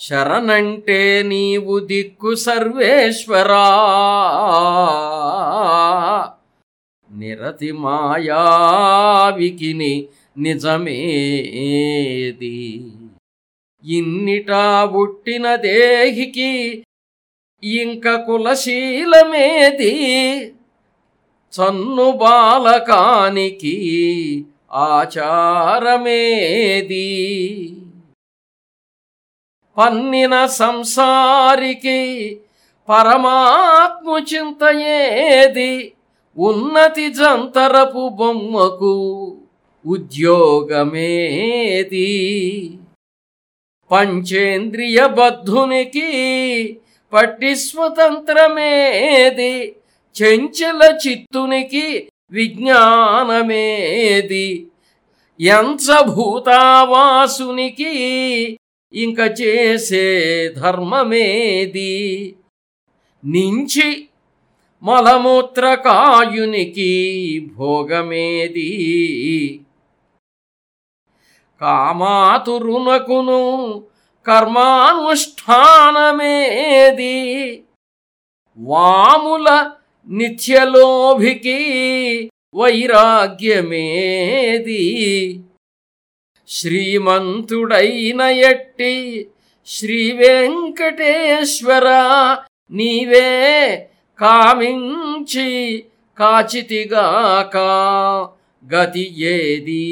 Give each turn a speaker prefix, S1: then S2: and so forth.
S1: శరణంటే నీవు దిక్కు సర్వేశ్వరా. నిరతి మాయావికిని నిజమేది. ఇన్నిటా పుట్టిన దేహికి ఇంక కులశీలమేది. చన్ను బాలకానికి ఆచారమేది. పన్నిన సంసారికి పరమాత్మ చింతయేది ఉన్నతి జంతరపు బొమ్మకు ఉద్యోగమేది. పంచేంద్రియ బద్ధునికి పట్టి స్వతంత్రమేది చెంచల చిత్తునికి విజ్ఞానమేది. ఎంచభూతావాసునికి ఇంక చేసే ధర్మమేది? నించి మలమూత్రకాయునికి భోగమేది? కామాతురునకును కర్మానుష్ఠానమేది? వాముల నిత్యలోభికి వైరాగ్యమేది? శ్రీమంతుడైన ఎట్టి శ్రీ వెంకటేశ్వర నీవే కామించి కాచితిగాక గతి ఏదీ